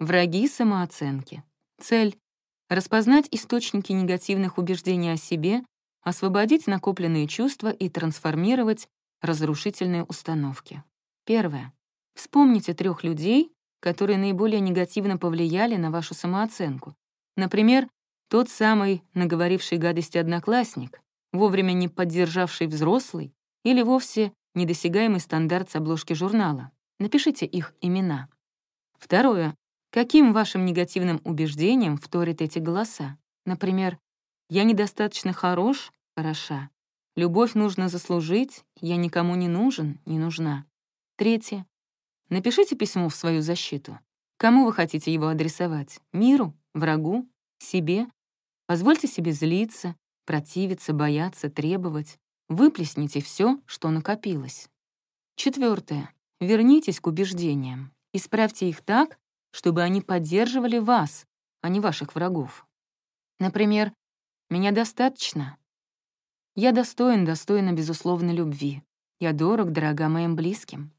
Враги самооценки. Цель — распознать источники негативных убеждений о себе, освободить накопленные чувства и трансформировать разрушительные установки. Первое. Вспомните трех людей, которые наиболее негативно повлияли на вашу самооценку. Например, тот самый наговоривший гадости одноклассник, вовремя не поддержавший взрослый или вовсе недосягаемый стандарт с обложки журнала. Напишите их имена. Второе. Каким вашим негативным убеждениям вторят эти голоса? Например, «Я недостаточно хорош, хороша», «Любовь нужно заслужить», «Я никому не нужен, не нужна». Третье. Напишите письмо в свою защиту. Кому вы хотите его адресовать? Миру? Врагу? Себе? Позвольте себе злиться, противиться, бояться, требовать. Выплесните все, что накопилось. Четвертое. Вернитесь к убеждениям. Исправьте их так, чтобы они поддерживали вас, а не ваших врагов. Например, «Меня достаточно». «Я достоин, достойна безусловной любви. Я дорог, дорога моим близким».